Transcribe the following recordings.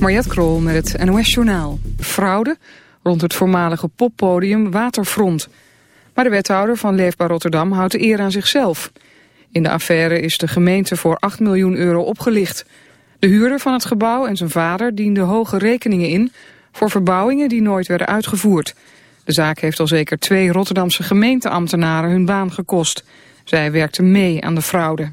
Mariette Krol met het NOS Journaal. Fraude rond het voormalige poppodium Waterfront. Maar de wethouder van Leefbaar Rotterdam houdt de eer aan zichzelf. In de affaire is de gemeente voor 8 miljoen euro opgelicht. De huurder van het gebouw en zijn vader dienden hoge rekeningen in... voor verbouwingen die nooit werden uitgevoerd. De zaak heeft al zeker twee Rotterdamse gemeenteambtenaren hun baan gekost. Zij werkten mee aan de fraude.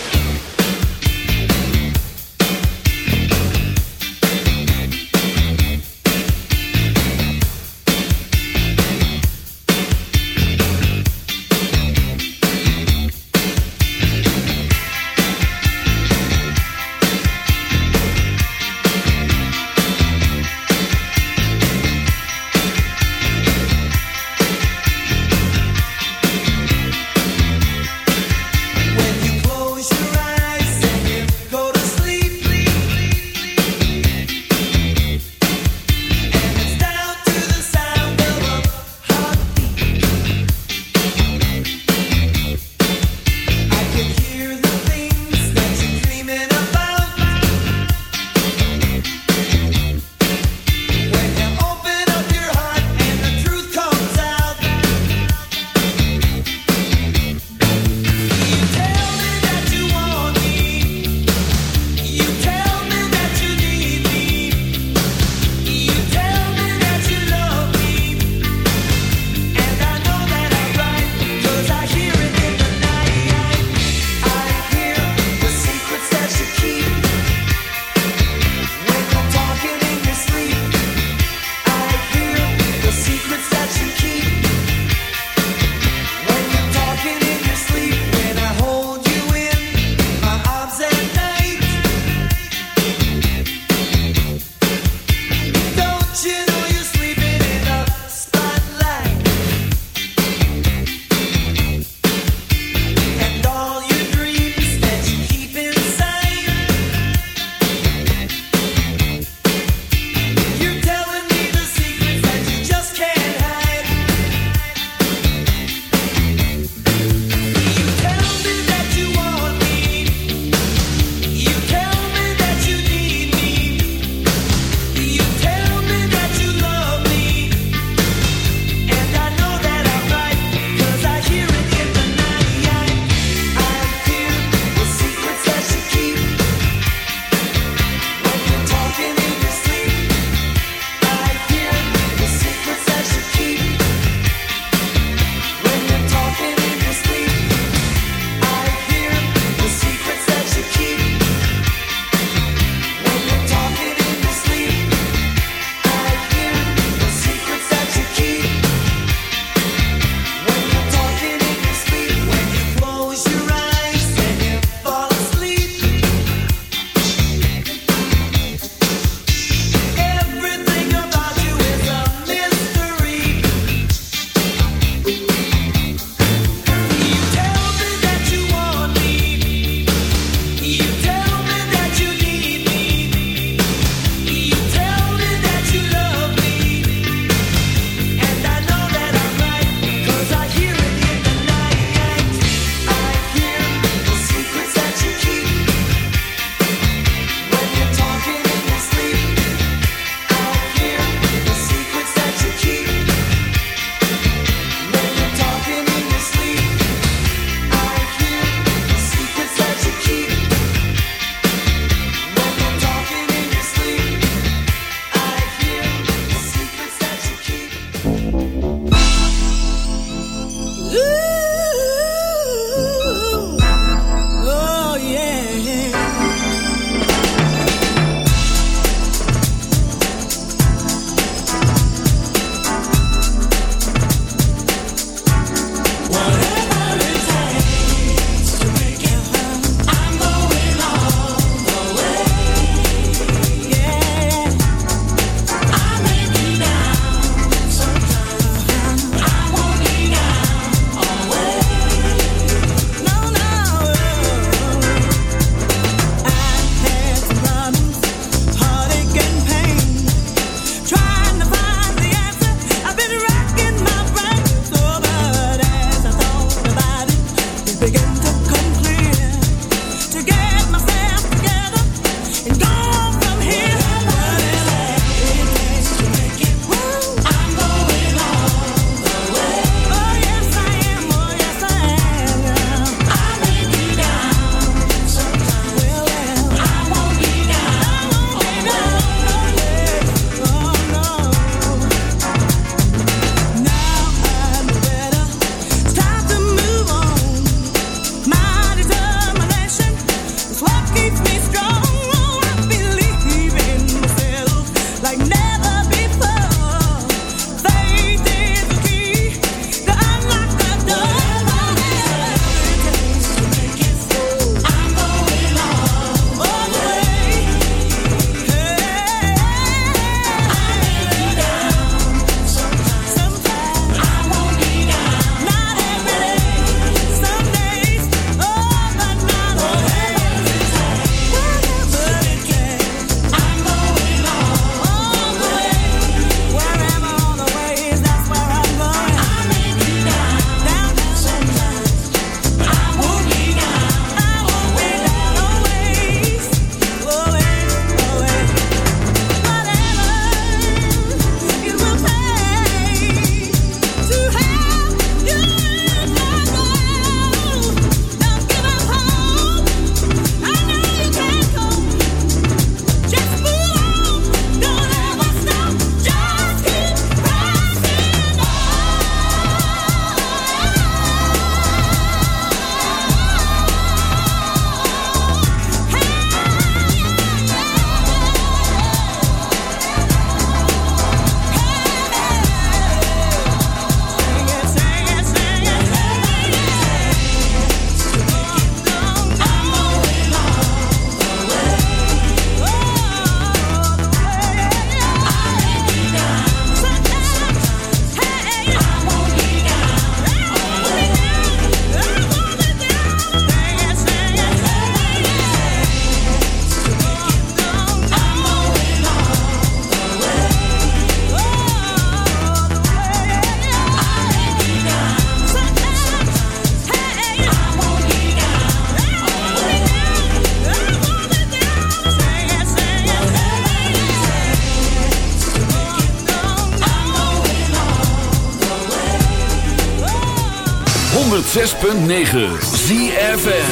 106.9 ZFN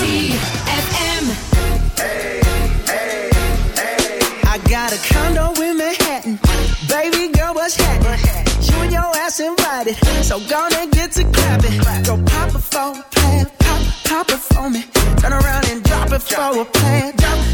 I got a condo in Manhattan. Baby girl, what's happening? You and your ass invited. So gonna get to clapping. Go pop it for a plan. Pop, pop it for me. Turn around and drop it for a plan.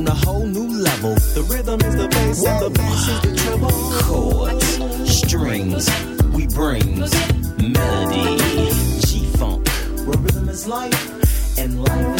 on a whole new level. The rhythm is the bass and the bass is the treble. Chords, strings, we brings melody. G-Funk, where rhythm is life and life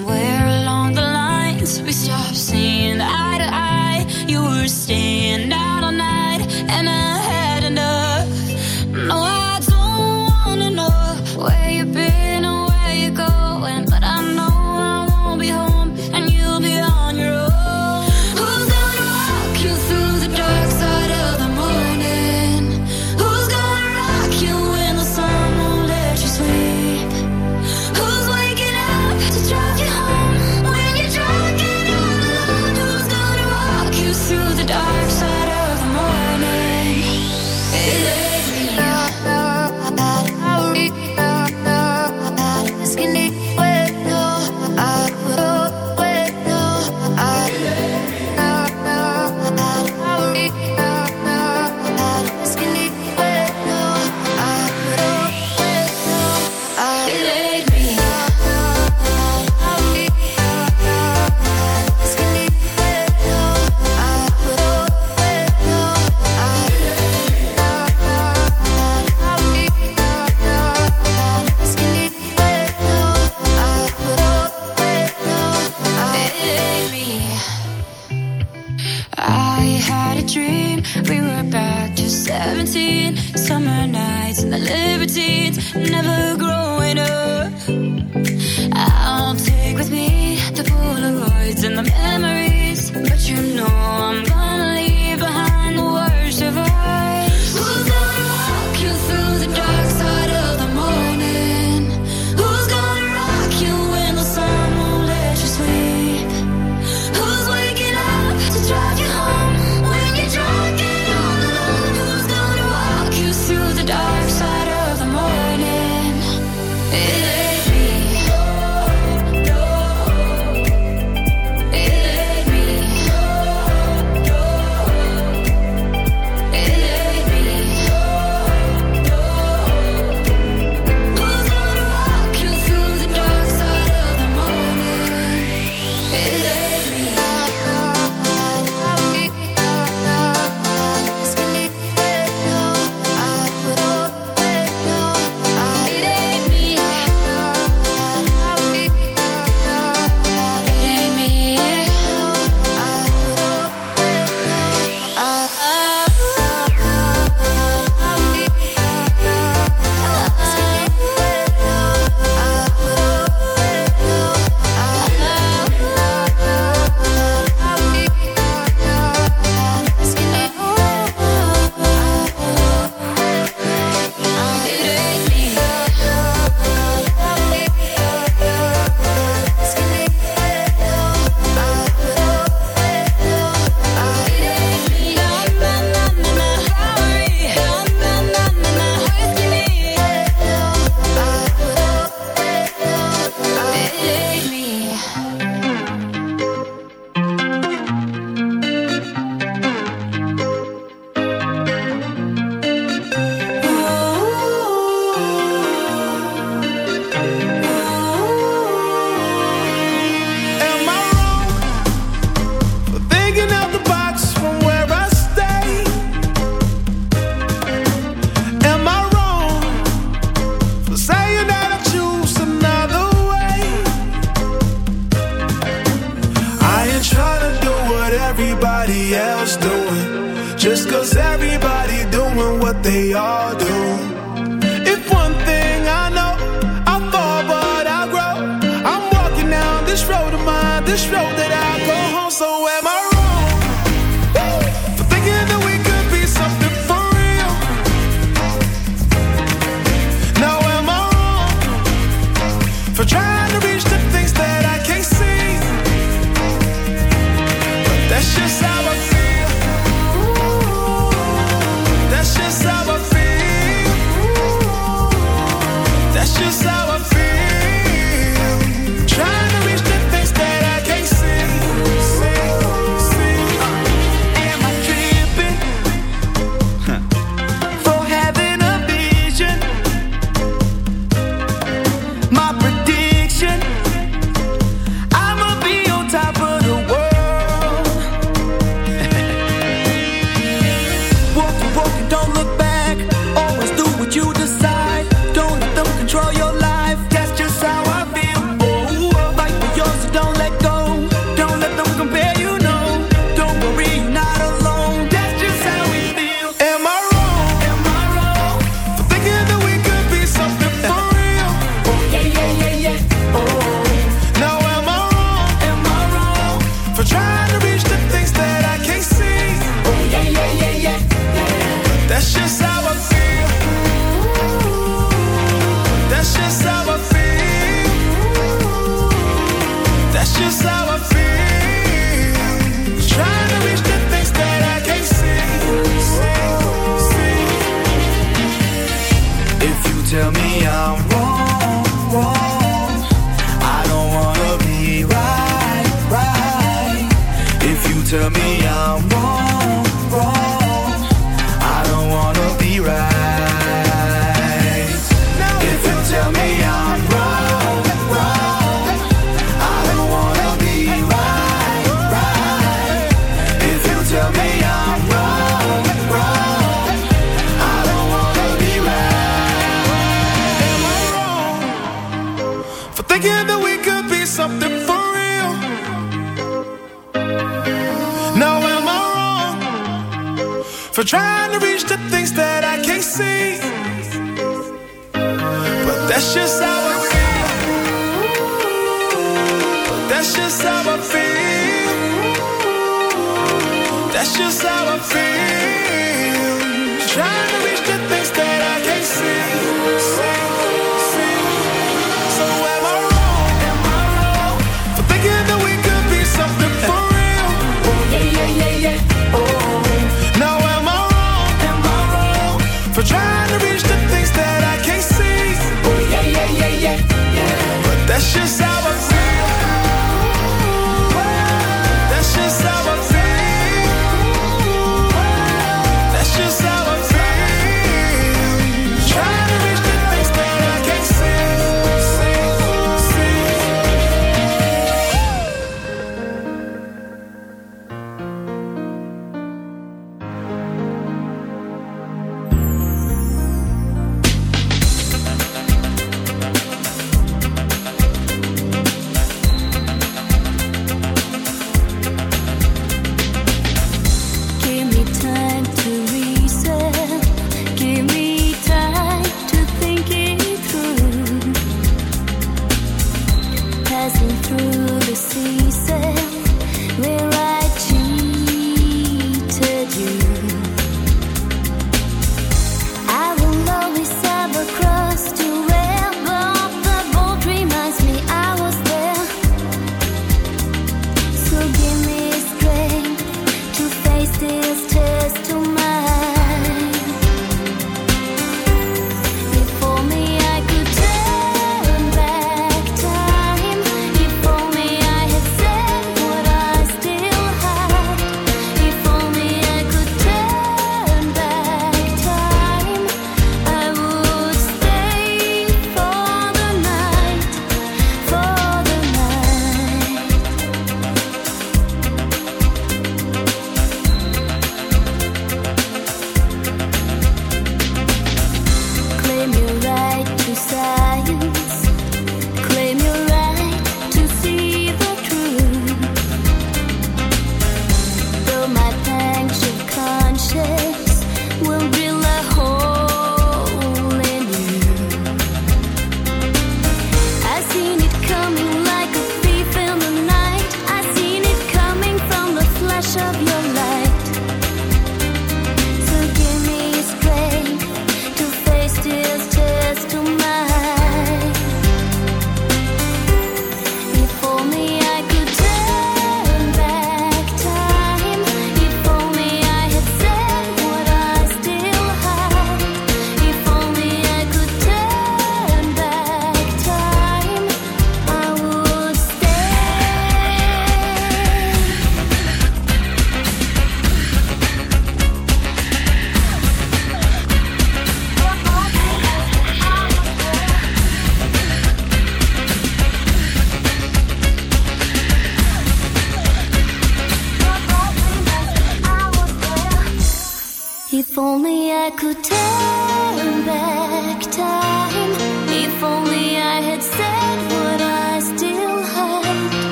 routines never